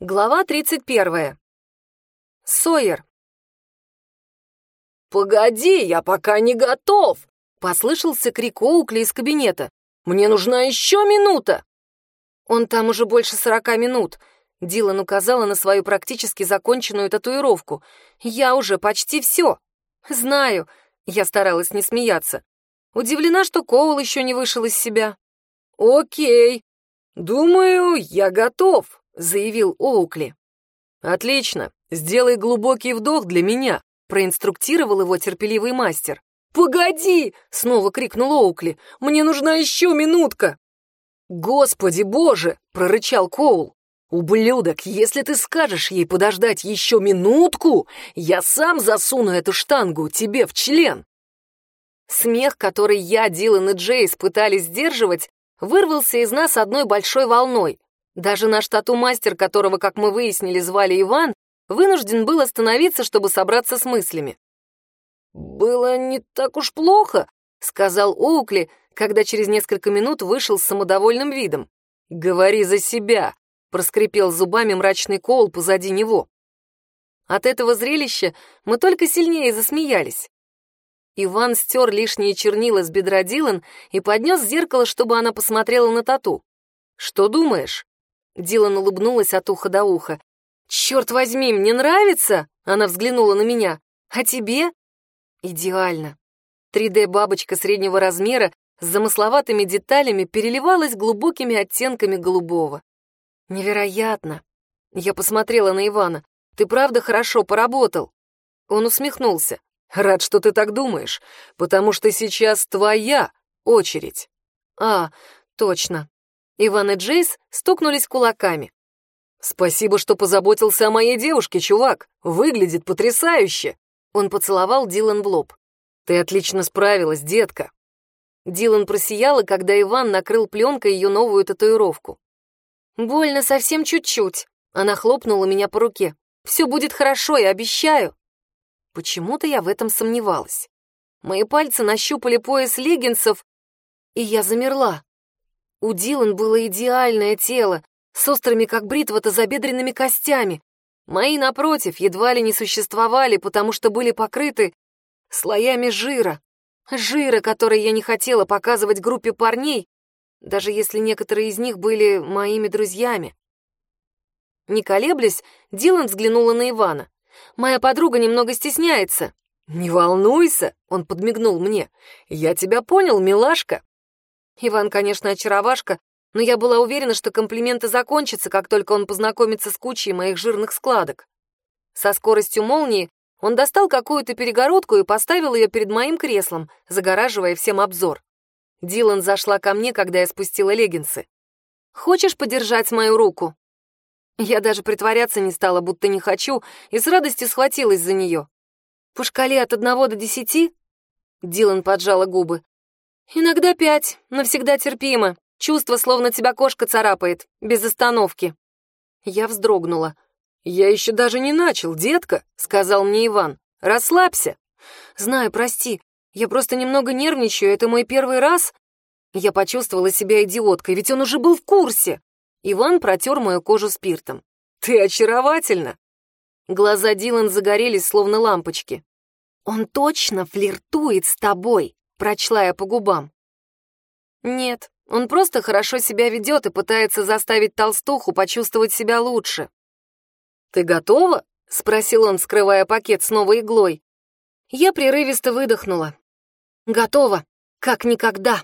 Глава 31. Сойер. «Погоди, я пока не готов!» — послышался крик Оукли из кабинета. «Мне нужна еще минута!» «Он там уже больше сорока минут», — Дилан указала на свою практически законченную татуировку. «Я уже почти все». «Знаю», — я старалась не смеяться. Удивлена, что Коул еще не вышел из себя. «Окей, думаю, я готов», заявил Оукли. «Отлично, сделай глубокий вдох для меня», проинструктировал его терпеливый мастер. «Погоди!» — снова крикнул Оукли. «Мне нужна еще минутка!» «Господи боже!» — прорычал Коул. «Ублюдок, если ты скажешь ей подождать еще минутку, я сам засуну эту штангу тебе в член!» Смех, который я, Дилан и Джейс пытались сдерживать, вырвался из нас одной большой волной. Даже наш тату-мастер, которого, как мы выяснили, звали Иван, вынужден был остановиться, чтобы собраться с мыслями. «Было не так уж плохо», — сказал Оукли, когда через несколько минут вышел с самодовольным видом. «Говори за себя», — проскрипел зубами мрачный Коул позади него. От этого зрелища мы только сильнее засмеялись. Иван стер лишние чернила с бедра Дилан и поднес зеркало, чтобы она посмотрела на тату. «Что думаешь?» Дилан улыбнулась от уха до уха. «Черт возьми, мне нравится!» Она взглянула на меня. «А тебе?» «Идеально». 3D-бабочка среднего размера с замысловатыми деталями переливалась глубокими оттенками голубого. «Невероятно!» Я посмотрела на Ивана. «Ты правда хорошо поработал?» Он усмехнулся. «Рад, что ты так думаешь, потому что сейчас твоя очередь». «А, точно. Иван и Джейс стукнулись кулаками. «Спасибо, что позаботился о моей девушке, чувак. Выглядит потрясающе!» Он поцеловал Дилан в лоб. «Ты отлично справилась, детка». Дилан просияла, когда Иван накрыл пленкой ее новую татуировку. «Больно совсем чуть-чуть». Она хлопнула меня по руке. «Все будет хорошо, я обещаю». Почему-то я в этом сомневалась. Мои пальцы нащупали пояс леггинсов, и я замерла. У Дилан было идеальное тело, с острыми, как бритва, тазобедренными костями. Мои, напротив, едва ли не существовали, потому что были покрыты слоями жира. Жира, который я не хотела показывать группе парней, даже если некоторые из них были моими друзьями. Не колеблясь, Дилан взглянула на Ивана. «Моя подруга немного стесняется». «Не волнуйся», — он подмигнул мне. «Я тебя понял, милашка. Иван, конечно, очаровашка, но я была уверена, что комплименты закончатся, как только он познакомится с кучей моих жирных складок. Со скоростью молнии он достал какую-то перегородку и поставил ее перед моим креслом, загораживая всем обзор. Дилан зашла ко мне, когда я спустила леггинсы. «Хочешь подержать мою руку?» Я даже притворяться не стала, будто не хочу, и с радостью схватилась за нее. «По шкале от одного до десяти?» Дилан поджала губы. «Иногда пять, но всегда терпимо. Чувство, словно тебя кошка царапает, без остановки». Я вздрогнула. «Я еще даже не начал, детка», — сказал мне Иван. «Расслабься». «Знаю, прости. Я просто немного нервничаю, это мой первый раз». Я почувствовала себя идиоткой, ведь он уже был в курсе. Иван протер мою кожу спиртом. «Ты очаровательна!» Глаза Дилан загорелись, словно лампочки. «Он точно флиртует с тобой!» Прочла я по губам. Нет, он просто хорошо себя ведет и пытается заставить толстуху почувствовать себя лучше. «Ты готова?» — спросил он, скрывая пакет с новой иглой. Я прерывисто выдохнула. «Готова, как никогда».